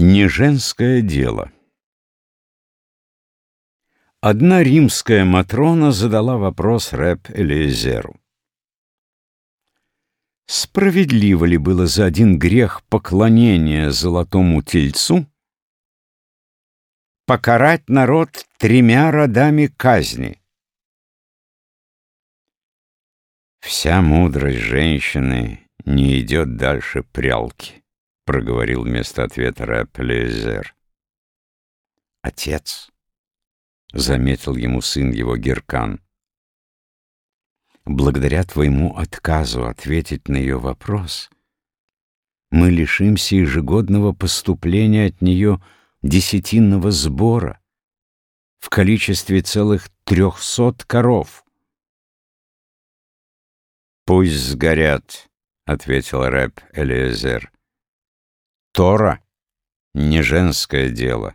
Не женское дело. Одна римская Матрона задала вопрос рэп Элиезеру. Справедливо ли было за один грех поклонения золотому тельцу покарать народ тремя родами казни? Вся мудрость женщины не идет дальше прялки проговорил вместо ответа Рэп-Лезер. «Отец», — заметил ему сын его Геркан, — «благодаря твоему отказу ответить на ее вопрос, мы лишимся ежегодного поступления от нее десятинного сбора в количестве целых трехсот коров». «Пусть сгорят», — ответил рэп Элиезер. Тора — не женское дело.